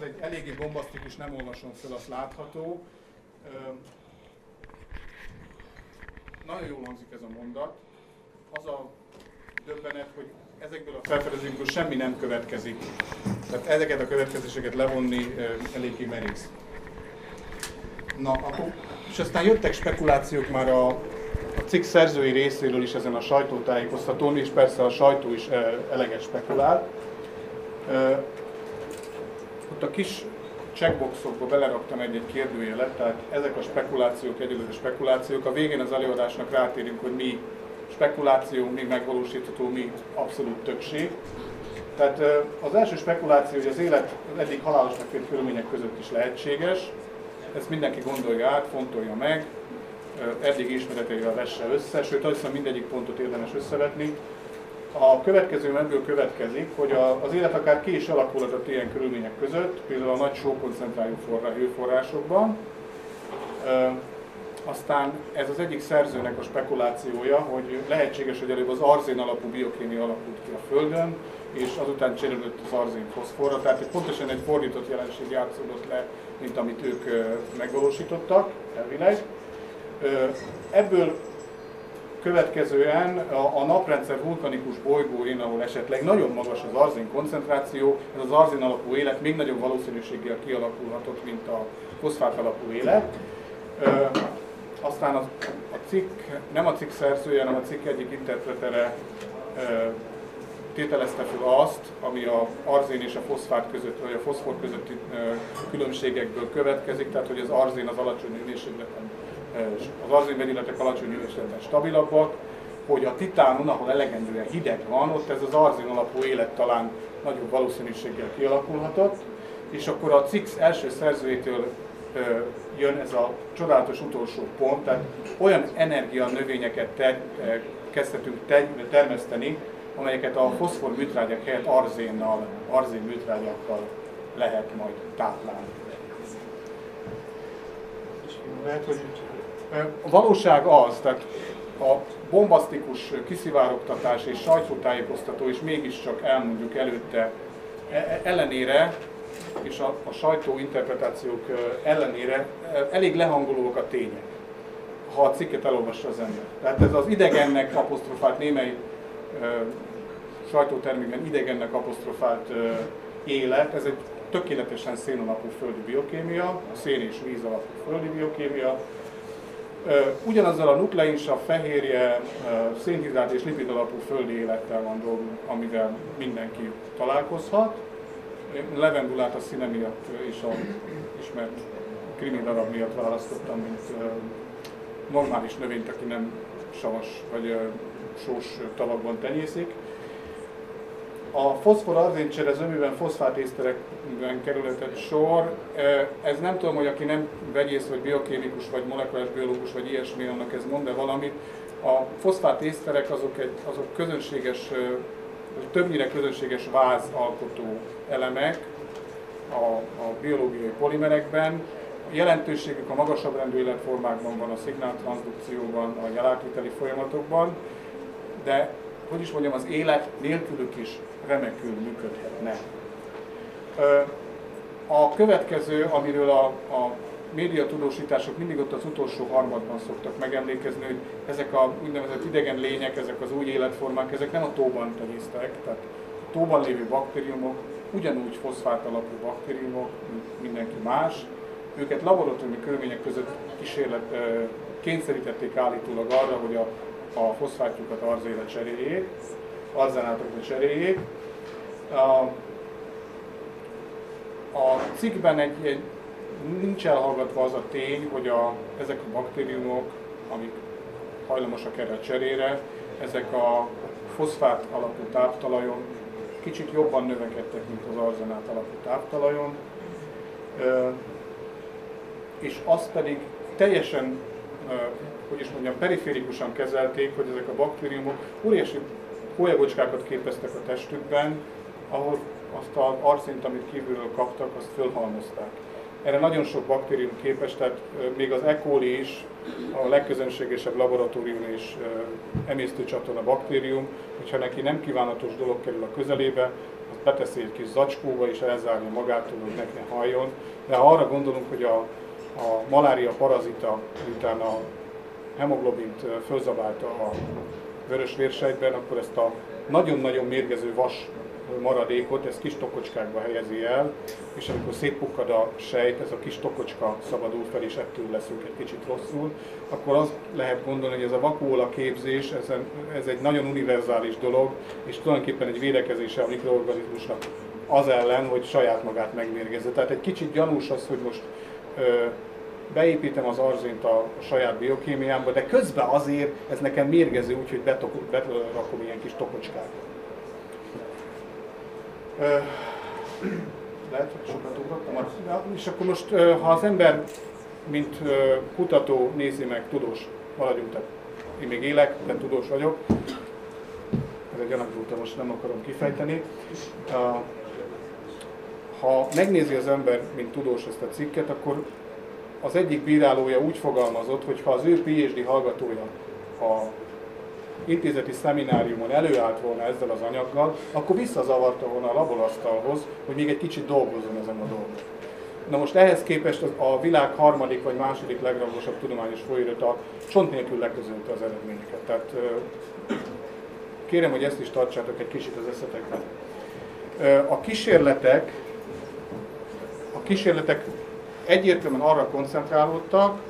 az egy eléggé bombasztikus, nem olvasom fel, azt látható. Nagyon jól hangzik ez a mondat. Az a döbbenet, hogy ezekből a felfedezésből semmi nem következik. Tehát ezeket a következéseket levonni eléggé merész. Na, akkor, és aztán jöttek spekulációk már a, a cikk szerzői részéről is ezen a sajtótájékoztatón, és persze a sajtó is eleget spekulál. Ott a kis checkboxokba beleraktam egy-egy kérdőjelet, tehát ezek a spekulációk, egyelőre spekulációk. A végén az előadásnak rátérünk, hogy mi spekuláció, mi megvalósítható, mi abszolút többség. Tehát az első spekuláció, hogy az élet az eddig halálosnak tért körülmények között is lehetséges, ezt mindenki gondolja át, fontolja meg, eddig ismereteivel vesse össze, sőt azt hiszem mindegyik pontot érdemes összevetni. A következő ebből következik, hogy az élet akár ki is alakulhatott ilyen körülmények között, például a nagy sókoncentrájú hőforrásokban. Aztán ez az egyik szerzőnek a spekulációja, hogy lehetséges, hogy előbb az arzén alapú biokémia alakult ki a Földön, és azután cserélődött az arzén foszforra, tehát pontosan egy fordított jelenség játszódott le, mint amit ők megvalósítottak elvileg. Ebből következően a, a naprendszer vulkanikus bolygóin, ahol esetleg nagyon magas az arzén koncentráció, ez az arzén alapú élet még nagyobb valószínűséggel kialakulhatott, mint a foszfát alapú élet. Aztán a, a cikk, nem a cikk szerzője, hanem a cikk egyik interpretere tételezte fel azt, ami a arzén és a foszfát között, vagy a foszfor közötti különbségekből következik, tehát hogy az arzén az alacsony hőmérsékleten, az arzén vegyületek alacsony hőmérsékleten stabilabbak, hogy a titánon, ahol elegendően hideg van, ott ez az arzén alapú élet talán nagyobb valószínűséggel kialakulhatott, és akkor a cikk első szerzőjétől jön ez a csodálatos utolsó pont, tehát olyan energia növényeket te, kezdhetünk te, termeszteni, amelyeket a foszfor műtrágyak helyett arzénnal, arzén műtrágyakkal lehet majd táplálni. Lehet, hogy a valóság az, tehát a bombasztikus kiszivárogtatás és sajtótájékoztató, és mégiscsak elmondjuk előtte e, e, ellenére, és a, a sajtó ellenére elég lehangolóak a tények, ha a cikket elolvassa az ember. Tehát ez az idegennek apostrofált némely sajtótermékben idegennek apostrofált élet, ez egy tökéletesen szén alapú földi biokémia, szén és víz alapú földi biokémia, Ugyanazzal a nukleinsav, fehérje, szénhidrát és lipid alapú földi élettel van dolgunk, amivel mindenki találkozhat. Levendulát a színe miatt és a ismert krimi darab miatt választottam, mint normális növényt, aki nem savas vagy sós tavakban tenyészik. A foszfor-arzéncsere zömében foszfátészterekben kerületett sor. Ez nem tudom, hogy aki nem vegyész, vagy biokémikus, vagy molekulás biológus, vagy ilyesmi, annak ez mond-e valamit. A foszfátészterek azok, egy, azok közönséges, többnyire közönséges vázalkotó elemek a, a biológiai polimerekben. A jelentőségük a magasabb rendű életformákban van, a szignáltranszdukcióban, a jelátviteli folyamatokban, de hogy is mondjam, az élet nélkülük is remekül működhetne. A következő, amiről a, a médiatudósítások mindig ott az utolsó harmadban szoktak megemlékezni, hogy ezek a úgynevezett idegen lények, ezek az új életformák, ezek nem a tóban tenyésztek, tehát a tóban lévő baktériumok ugyanúgy foszfát alapú baktériumok, mint mindenki más. Őket laboratóriumi körülmények között kísérlet, kényszerítették állítólag arra, hogy a, a foszfátjukat arzéra cseréljék, arzenátokra cseréljék, a, a cikkben egy, egy, nincs elhallgatva az a tény, hogy a, ezek a baktériumok, amik hajlamosak erre a cserére, ezek a foszfát alapú táptalajon kicsit jobban növekedtek, mint az arzenát alapú táptalajon, és azt pedig teljesen, hogy is mondjam, periférikusan kezelték, hogy ezek a baktériumok óriási hólyagocskákat képeztek a testükben, ahol azt az arszint, amit kívülről kaptak, azt fölhalmozták. Erre nagyon sok baktérium képes, tehát még az E. coli is, a legközönségesebb laboratórium és emésztőcsatorna baktérium, hogyha neki nem kívánatos dolog kerül a közelébe, az beteszi egy kis zacskóba, és elzárja magától, hogy nek ne halljon. De ha arra gondolunk, hogy a, a malária parazita, miután a hemoglobint fölzabálta a vörös vérsejtben, akkor ezt a nagyon-nagyon mérgező vas maradékot, ez kis tokocskákba helyezi el, és amikor szétpukkad a sejt, ez a kis tokocska szabadul fel, és ettől leszünk egy kicsit rosszul, akkor az lehet gondolni, hogy ez a vakuola képzés, ez, egy nagyon univerzális dolog, és tulajdonképpen egy védekezése a mikroorganizmusnak az ellen, hogy saját magát megmérgezze. Tehát egy kicsit gyanús az, hogy most beépítem az arzint a saját biokémiámba, de közben azért ez nekem mérgező, úgyhogy berakom ilyen kis tokocskákat. Lehet, hogy sokat ugrottam. És akkor most, ha az ember, mint kutató nézi meg, tudós, maradjunk, tehát én még élek, de tudós vagyok, ez egy anekdóta, most nem akarom kifejteni. Ha megnézi az ember, mint tudós ezt a cikket, akkor az egyik bírálója úgy fogalmazott, hogy ha az ő PhD hallgatója a intézeti szemináriumon előállt volna ezzel az anyaggal, akkor visszazavarta volna a labolasztalhoz, hogy még egy kicsit dolgozzon ezen a dolgon. Na most ehhez képest a világ harmadik vagy második legrangosabb tudományos folyóirata csont nélkül leközölte az eredményeket. Tehát kérem, hogy ezt is tartsátok egy kicsit az eszetekben. A kísérletek, a kísérletek egyértelműen arra koncentrálódtak,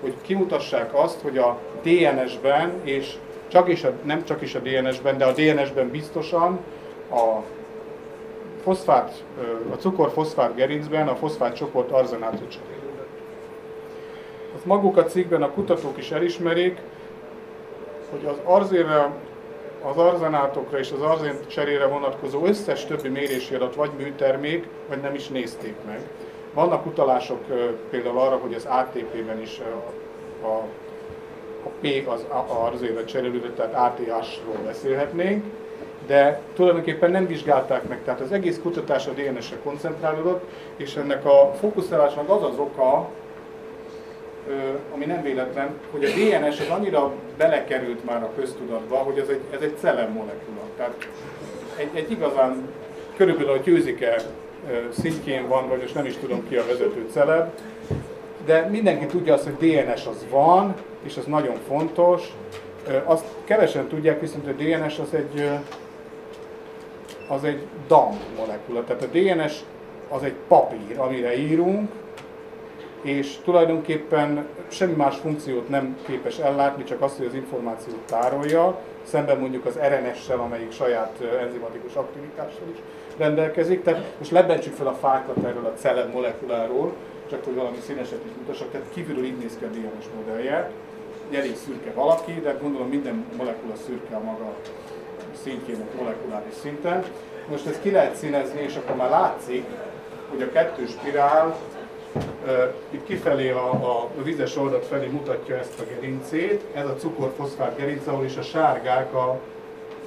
hogy kimutassák azt, hogy a DNS-ben és csak is a, nem csak is a DNS-ben, de a DNS-ben biztosan a foszfát, a cukor-foszfát gerincben a foszfát csoport arzenátot cserélődött. Azt maguk a cikkben a kutatók is elismerik, hogy az arzérre, az arzenátokra és az arzén cserére vonatkozó összes többi mérési adat vagy műtermék, vagy nem is nézték meg. Vannak utalások például arra, hogy az ATP-ben is a, a P az arzéra cserélődött, tehát ATH-ról beszélhetnénk, de tulajdonképpen nem vizsgálták meg, tehát az egész kutatás a DNS-re koncentrálódott, és ennek a fókuszálásnak az az oka, ami nem véletlen, hogy a DNS az annyira belekerült már a köztudatba, hogy ez egy, ez egy celeb molekula. Tehát egy, egy igazán, körülbelül a győzike szintjén van, vagy most nem is tudom ki a vezető celeb, de mindenki tudja azt, hogy DNS az van, és az nagyon fontos. Azt kevesen tudják, viszont a DNS az egy, az egy DAM molekula. Tehát a DNS az egy papír, amire írunk, és tulajdonképpen semmi más funkciót nem képes ellátni, csak azt, hogy az információt tárolja, szemben mondjuk az RNS-sel, amelyik saját enzimatikus aktivitással is rendelkezik. Tehát most lebentsük fel a fákat erről a celeb molekuláról, csak hogy valami színeset is mutassak, tehát kívülről így néz ki a DNS modellje. Elég szürke valaki, de gondolom minden molekula szürke a maga szintjén, a molekuláris szinten. Most ezt ki lehet színezni, és akkor már látszik, hogy a kettős spirál itt kifelé a, a vizes oldat felé mutatja ezt a gerincét, ez a cukor-foszfát gerince, ahol is a sárgák a,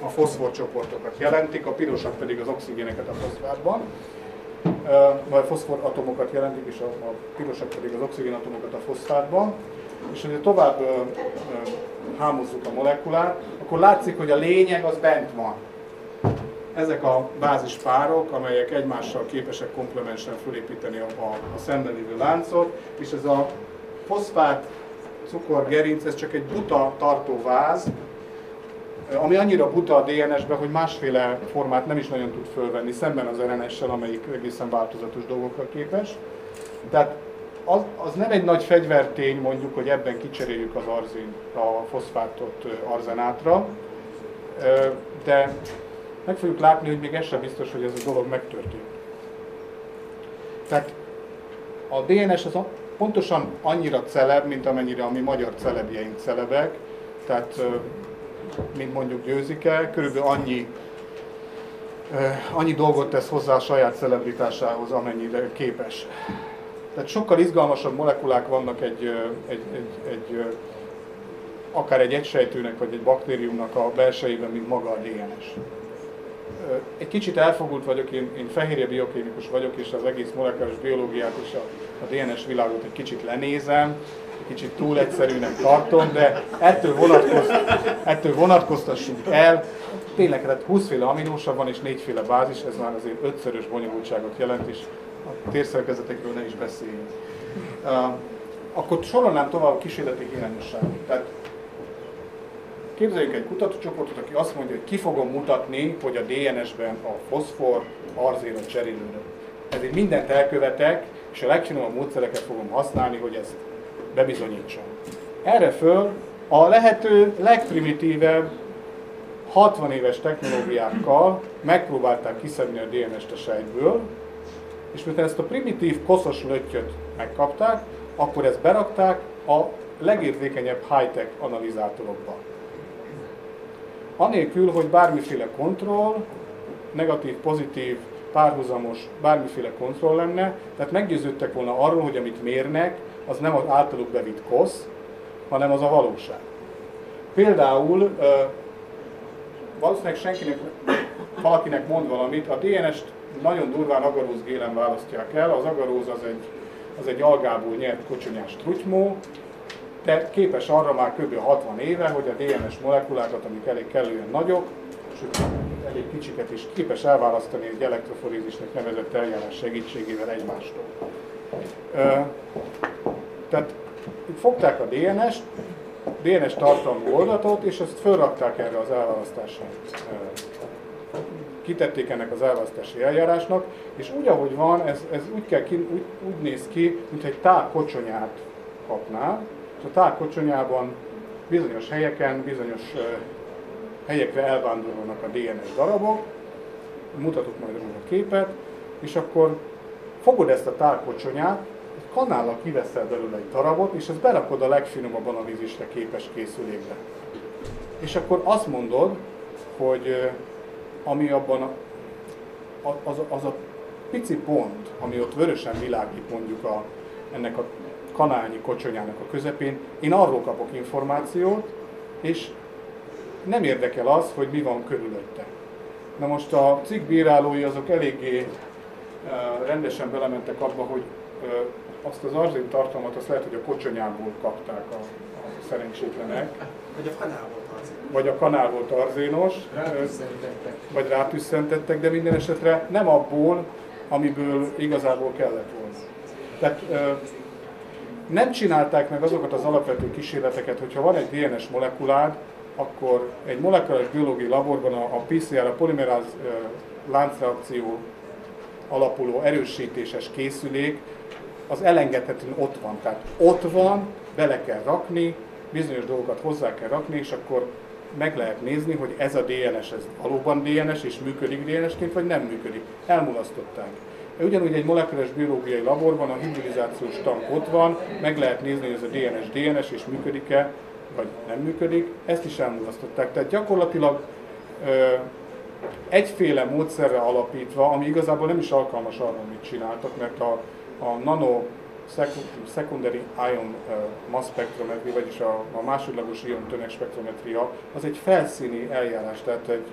a foszforcsoportokat jelentik, a pirosak pedig az oxigéneket a foszfátban majd foszforatomokat jelentik, és a, a pirosak pedig az oxigénatomokat a foszfátban. És hogyha tovább hámozzuk a molekulát, akkor látszik, hogy a lényeg az bent van. Ezek a bázispárok, amelyek egymással képesek komplemensen fölépíteni a, a, a szemben lévő láncot, és ez a foszfát cukorgerinc, ez csak egy buta tartóváz, ami annyira buta a DNS-be, hogy másféle formát nem is nagyon tud fölvenni, szemben az RNS-sel, amelyik egészen változatos dolgokra képes. Tehát az, az nem egy nagy fegyvertény mondjuk, hogy ebben kicseréljük az arzin, a foszfátot arzenátra, de meg fogjuk látni, hogy még ez sem biztos, hogy ez a dolog megtörtént. Tehát a DNS az pontosan annyira celeb, mint amennyire a mi magyar celebjeink celebek, tehát mint mondjuk győzike, körülbelül annyi, annyi dolgot tesz hozzá a saját celebritásához, amennyire képes. Tehát sokkal izgalmasabb molekulák vannak egy, egy, egy, egy akár egy egysejtőnek vagy egy baktériumnak a belsejében, mint maga a DNS. Egy kicsit elfogult vagyok, én, én fehérje biokémikus vagyok, és az egész molekuláris biológiát és a, a DNS világot egy kicsit lenézem, kicsit túl egyszerűnek tartom, de ettől, vonatkoz, ettől vonatkoztassunk el, tényleg hát 20 féle aminósav van és 4 féle bázis, ez már azért ötszörös bonyolultságot jelent, és a térszerkezetekről ne is beszéljünk. Uh, akkor sorolnám tovább a kísérleti hiányosságot. Tehát képzeljük egy kutatócsoportot, aki azt mondja, hogy ki fogom mutatni, hogy a DNS-ben a foszfor arzénot cserélődött. Ezért mindent elkövetek, és a legfinomabb módszereket fogom használni, hogy ezt bebizonyítsam. Erre föl a lehető legprimitívebb 60 éves technológiákkal megpróbálták kiszedni a DNS-t a sejtből, és miután ezt a primitív koszos löttyöt megkapták, akkor ezt berakták a legérzékenyebb high-tech analizátorokba. Anélkül, hogy bármiféle kontroll, negatív, pozitív, párhuzamos, bármiféle kontroll lenne, tehát meggyőződtek volna arról, hogy amit mérnek, az nem az általuk bevitt kosz, hanem az a valóság. Például valószínűleg senkinek, valakinek mond valamit, a DNS-t nagyon durván agaróz gélen választják el, az agaróz az egy, az egy algából nyert kocsonyás trutymó, de képes arra már kb. 60 éve, hogy a DNS molekulákat, amik elég kellően nagyok, sőt elég kicsiket is képes elválasztani egy elektroforézisnek nevezett eljárás segítségével egymástól. tehát fogták a DNS-t, DNS tartalmú oldatot, és ezt felrakták erre az elválasztásra. Kitették ennek az elválasztási eljárásnak, és úgy, ahogy van, ez, ez úgy, kell ki, úgy, úgy néz ki, mint egy tál kocsonyát kapnál, a tál kocsonyában bizonyos helyeken, bizonyos helyekre elvándorolnak a DNS darabok, mutatok majd róla a képet, és akkor fogod ezt a tálkocsonyát, kanállal kiveszel belőle egy darabot, és ezt berakod a legfinomabb analízisre képes készülékbe. És akkor azt mondod, hogy ami abban a, az, az a pici pont, ami ott vörösen világít mondjuk a, ennek a kanálnyi kocsonyának a közepén, én arról kapok információt, és nem érdekel az, hogy mi van körülötte. Na most a cikk bírálói azok eléggé rendesen belementek abba, hogy azt az arzén tartalmat, azt lehet, hogy a kocsonyából kapták a, a szerencsétlenek. Vagy a kanál volt arzénos. Vagy a kanál volt arzénos. Vagy rátüsszentettek, de minden esetre nem abból, amiből igazából kellett volna. Tehát nem csinálták meg azokat az alapvető kísérleteket, hogyha van egy DNS molekulád, akkor egy molekuláris biológiai laborban a, a PCR, a polimeráz láncreakció alapuló erősítéses készülék az elengedhetően ott van. Tehát ott van, bele kell rakni, bizonyos dolgokat hozzá kell rakni, és akkor meg lehet nézni, hogy ez a DNS, ez valóban DNS, és működik DNS-ként, vagy nem működik. Elmulasztották. Ugyanúgy egy molekuláris biológiai laborban a hibridizációs tank ott van, meg lehet nézni, hogy ez a DNS DNS, és működik-e, vagy nem működik, ezt is elmulasztották. Tehát gyakorlatilag ö, egyféle módszerre alapítva, ami igazából nem is alkalmas arra, amit csináltak, mert a, a nano secondary ion mass spectrometry, vagyis a, a másodlagos ion tömegspektrometria, az egy felszíni eljárás, tehát egy,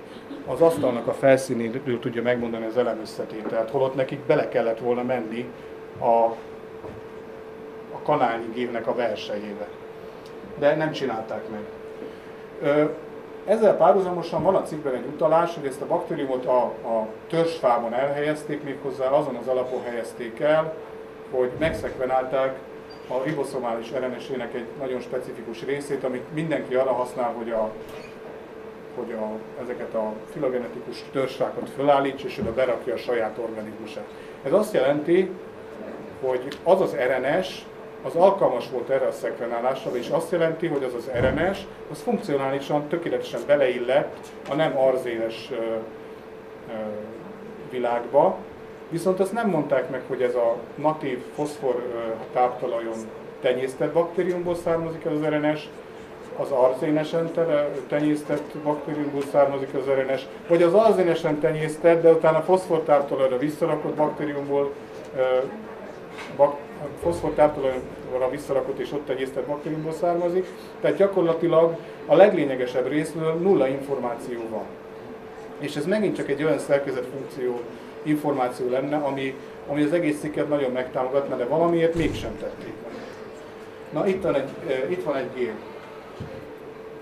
az asztalnak a felszínéről tudja megmondani az elemösszetételt, holott nekik bele kellett volna menni a, a kanálnyi gépnek a belsejébe. De nem csinálták meg. Ezzel párhuzamosan van a cikkben egy utalás, hogy ezt a baktériumot a, a törzsfában elhelyezték, méghozzá azon az alapon helyezték el, hogy megszekvenálták a riboszomális RNS-ének egy nagyon specifikus részét, amit mindenki arra használ, hogy, a, hogy a, ezeket a filogenetikus törzsákat felállítsa, és oda berakja a saját organizmusát. Ez azt jelenti, hogy az az RNS, az alkalmas volt erre a szekvenálásra, és azt jelenti, hogy az az RNS, az funkcionálisan tökéletesen beleillett a nem arzénes világba, Viszont azt nem mondták meg, hogy ez a natív foszfor táptalajon tenyésztett baktériumból származik az RNS, az arzénesen tenyésztett baktériumból származik az RNS, vagy az arzénesen tenyésztett, de utána foszfortártalajra visszarakott baktériumból, bak, foszfortártalajra visszarakott és ott tenyésztett baktériumból származik. Tehát gyakorlatilag a leglényegesebb részről nulla információ van. És ez megint csak egy olyan szerkezetfunkció információ lenne, ami, ami az egész cikket nagyon megtámogatna, de valamiért mégsem tették meg. Na itt van egy, itt van egy gép.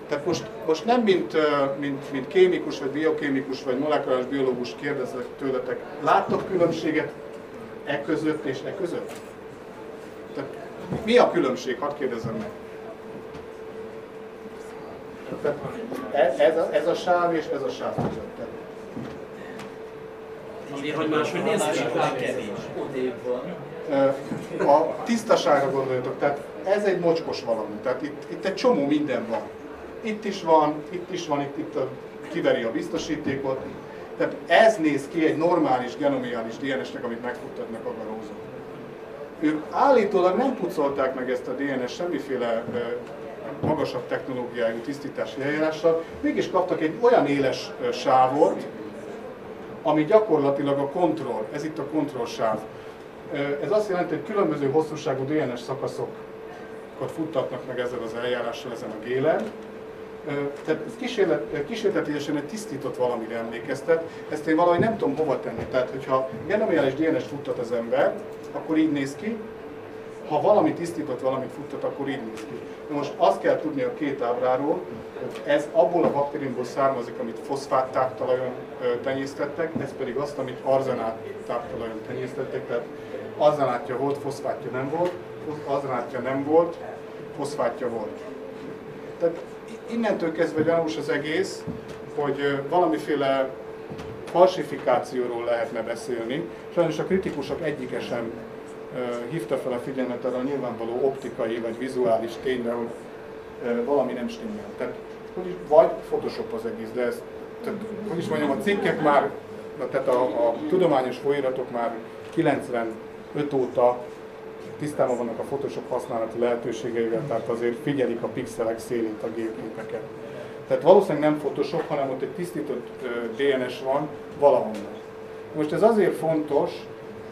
Tehát most most nem mint, mint, mint kémikus, vagy biokémikus, vagy molekuláris biológus kérdezek tőletek, láttok különbséget e között és e között? Tehát mi a különbség? Hadd kérdezem meg. Tehát ez, a, ez a sáv és ez a sáv között. Azért, hogy kevés. A tisztaságra gondoljatok, tehát ez egy mocskos valami, tehát itt, itt egy csomó minden van. Itt is van, itt is van, itt, itt a, kiveri a biztosítékot. Tehát ez néz ki egy normális genomiális DNS-nek, amit megfuttatnak a garózok. Ők állítólag nem pucolták meg ezt a DNS semmiféle magasabb technológiájú tisztítási eljárással, mégis kaptak egy olyan éles sávot, ami gyakorlatilag a kontroll, ez itt a kontrollsáv. Ez azt jelenti, hogy különböző hosszúságú DNS szakaszokat futtatnak meg ezzel az eljárással, ezen a gélen. Tehát ez kísérletesen egy tisztított valamire emlékeztet, ezt én valahogy nem tudom hova tenni. Tehát, hogyha genomiális DNS futtat az ember, akkor így néz ki, ha valami tisztított, valamit futtat, akkor így néz ki. Most azt kell tudni a két ábráról, hogy ez abból a baktériumból származik, amit foszfát táptalajon tenyésztettek, ez pedig azt, amit arzenát táptalajon tenyésztettek, tehát arzenátja volt, foszfátja nem volt, arzenátja nem volt, foszfátja volt. Tehát innentől kezdve gyanús az egész, hogy valamiféle falsifikációról lehetne beszélni. Sajnos a kritikusok egyike sem hívta fel a figyelmet arra a nyilvánvaló optikai vagy vizuális tényre, hogy valami nem stimmel. Tehát, hogy is, vagy Photoshop az egész, de ez, tehát, hogy is mondjam, a cikkek már, tehát a, a tudományos folyiratok már 95 óta tisztában vannak a Photoshop használati lehetőségeivel, tehát azért figyelik a pixelek szélét a gépképeket. Tehát valószínűleg nem Photoshop, hanem ott egy tisztított DNS van valahonnan. Most ez azért fontos,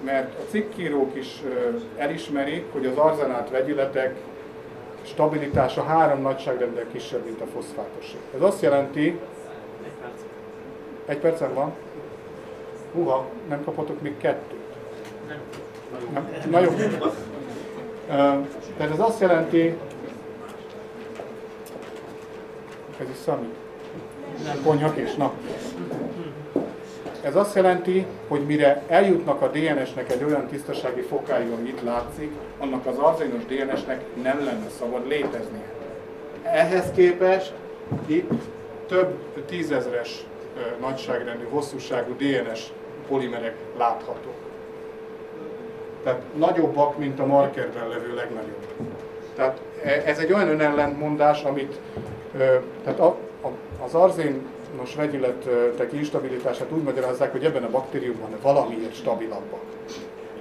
mert a cikkírók is elismerik, hogy az arzenát vegyületek stabilitása három nagyságrendel kisebb, mint a foszfátosé. Ez azt jelenti, egy percen van? Uha, nem kapotok még kettőt? Nem. Na jó. Tehát ez azt jelenti, ez is számít? Konyhak és na. Ez azt jelenti, hogy mire eljutnak a DNS-nek egy olyan tisztasági fokáig, ami itt látszik, annak az arzénos DNS-nek nem lenne szabad léteznie. Ehhez képest itt több tízezres nagyságrendű, hosszúságú DNS polimerek láthatók. Tehát nagyobbak, mint a markerben levő legnagyobb. Tehát e, ez egy olyan önellentmondás, amit tehát az arzén nos vegyületek instabilitását úgy magyarázzák, hogy ebben a baktériumban valamiért stabilabbak.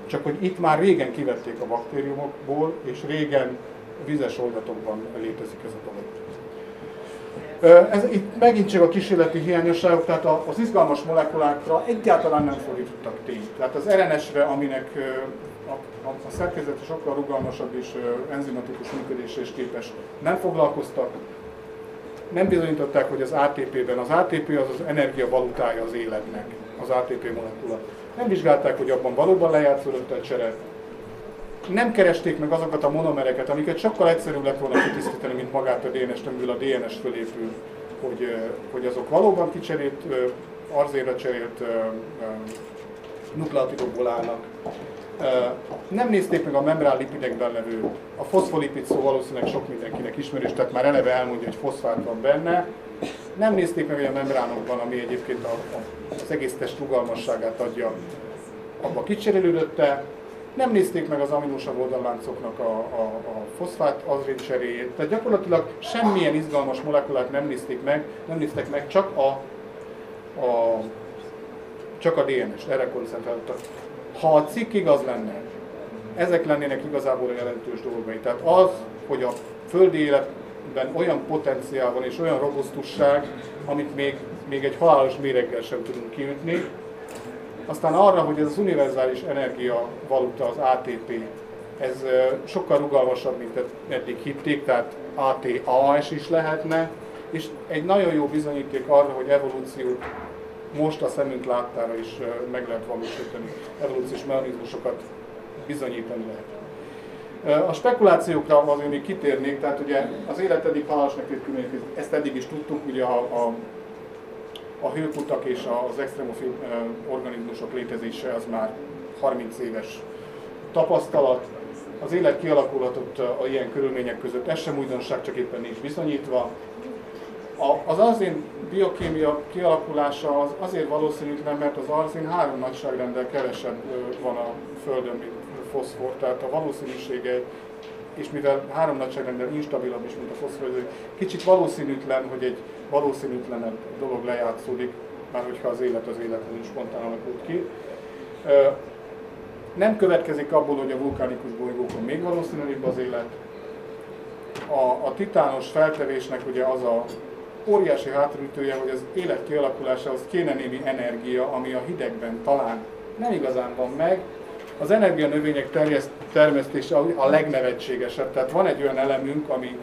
Csak hogy itt már régen kivették a baktériumokból, és régen vizes oldatokban létezik ez a dolog. Ez, itt megint csak a kísérleti hiányosságok, tehát az izgalmas molekulákra egyáltalán nem fordítottak tényt. Tehát az RNS-re, aminek a, a, a szerkezet sokkal rugalmasabb és enzimatikus működésre is képes, nem foglalkoztak, nem bizonyították, hogy az ATP-ben, az ATP az az energiavalutája az életnek, az ATP molekula. Nem vizsgálták, hogy abban valóban lejátszódott a csere. Nem keresték meg azokat a monomereket, amiket sokkal egyszerűbb lett volna kitisztítani, mint magát a DNS-t, amiből a DNS fölépül, hogy, hogy azok valóban kicserélt, arzénra cserélt nukleotidokból állnak. Nem nézték meg a membrán lipidekben levő, a foszfolipid szó valószínűleg sok mindenkinek ismerős, tehát már eleve elmondja, hogy foszfát van benne. Nem nézték meg, hogy a membránokban, ami egyébként a, a, az egész test rugalmasságát adja, abba kicserélődötte. Nem nézték meg az aminosav oldalláncoknak a, a, a foszfát azrén cseréjét. Tehát gyakorlatilag semmilyen izgalmas molekulát nem nézték meg, nem néztek meg, csak a, a csak a DNS, erre koncentráltak. Ha a cikk igaz lenne, ezek lennének igazából a jelentős dolgai. Tehát az, hogy a földi életben olyan potenciál van és olyan robusztusság, amit még, még egy halálos méreggel sem tudunk kiütni. Aztán arra, hogy ez az univerzális energia valuta, az ATP, ez sokkal rugalmasabb, mint eddig hitték, tehát ATAS is lehetne, és egy nagyon jó bizonyíték arra, hogy evolúció most a szemünk láttára is meg lehet valósítani, evolúciós mechanizmusokat bizonyítani lehet. A spekulációkra azért még kitérnék, tehát ugye az élet eddig halásnak tett ezt eddig is tudtuk, ugye a, a, a hőkutak és az extremofil organizmusok létezése az már 30 éves tapasztalat. Az élet kialakulhatott a ilyen körülmények között, ez sem újdonság, csak éppen nincs bizonyítva. A, az arzén biokémia kialakulása az azért valószínűtlen, mert az arzén három nagyságrendel kevesebb van a Földön, mint foszfor, tehát a valószínűsége, és mivel három nagyságrendel instabilabb is, mint a foszfor, kicsit valószínűtlen, hogy egy valószínűtlenebb dolog lejátszódik, már hogyha az élet az életlen is spontán alakult ki. Nem következik abból, hogy a vulkánikus bolygókon még valószínűbb az élet. A, a titános feltevésnek ugye az a óriási hátulütője, hogy az élet kialakulásához kéne némi energia, ami a hidegben talán nem igazán van meg. Az energianövények termesztése a legnevetségesebb, tehát van egy olyan elemünk, ami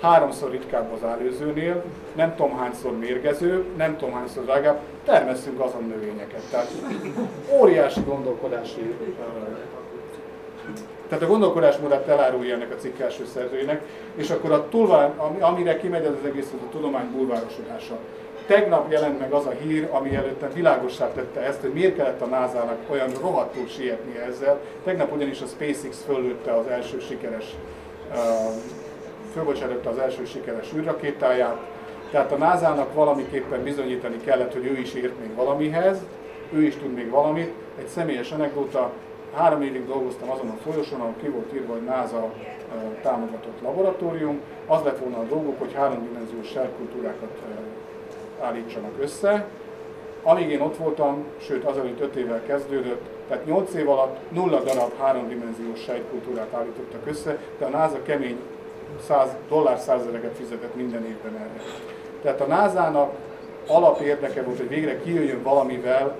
háromszor ritkább az előzőnél, nem tudom hányszor mérgező, nem tudom hányszor drágább, termesztünk azon növényeket. Tehát óriási gondolkodási tehát a gondolkodásmódát elárulja ennek a cikk első szerzőjének, és akkor a túlvár, amire kimegy az egész, az a tudomány bulvárosodása. Tegnap jelent meg az a hír, ami előtte világossá tette ezt, hogy miért kellett a NASA-nak olyan rohadtul sietni ezzel. Tegnap ugyanis a SpaceX fölötte az első sikeres, uh, fölbocsátotta az első sikeres űrrakétáját, tehát a NASA-nak valamiképpen bizonyítani kellett, hogy ő is ért még valamihez, ő is tud még valamit. Egy személyes anekdóta, Három évig dolgoztam azon a folyosón, ahol ki volt írva, hogy NASA támogatott laboratórium. Az lett volna a dolgok, hogy háromdimenziós sárkultúrákat állítsanak össze. Amíg én ott voltam, sőt azelőtt 5 évvel kezdődött, tehát 8 év alatt nulla darab háromdimenziós sejtkultúrát állítottak össze, de a NASA kemény 100 dollár százezereket fizetett minden évben erre. Tehát a NASA-nak alapérdeke volt, hogy végre kijöjjön valamivel,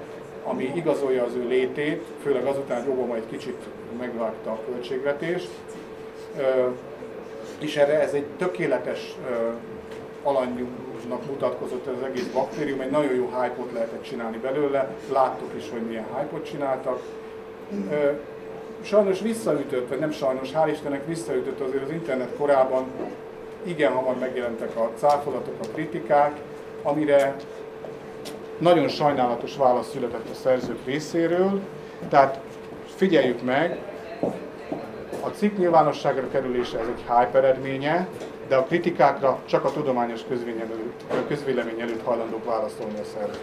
ami igazolja az ő létét, főleg azután, hogy Obama egy kicsit megvágta a költségvetést, és erre ez egy tökéletes alanyúnak mutatkozott ez az egész baktérium, egy nagyon jó hype lehetett csinálni belőle, láttuk is, hogy milyen hype csináltak. Sajnos visszaütött, vagy nem sajnos, hál' Istennek visszaütött azért az internet korában, igen hamar megjelentek a cáfolatok, a kritikák, amire nagyon sajnálatos válasz született a szerzők részéről, tehát figyeljük meg, a cikk nyilvánosságra kerülése ez egy hype eredménye, de a kritikákra csak a tudományos közvélemény előtt hajlandók válaszolni a szerző.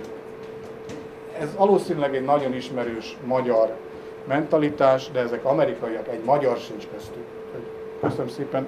Ez valószínűleg egy nagyon ismerős magyar mentalitás, de ezek amerikaiak, egy magyar sincs köztük. Köszönöm szépen,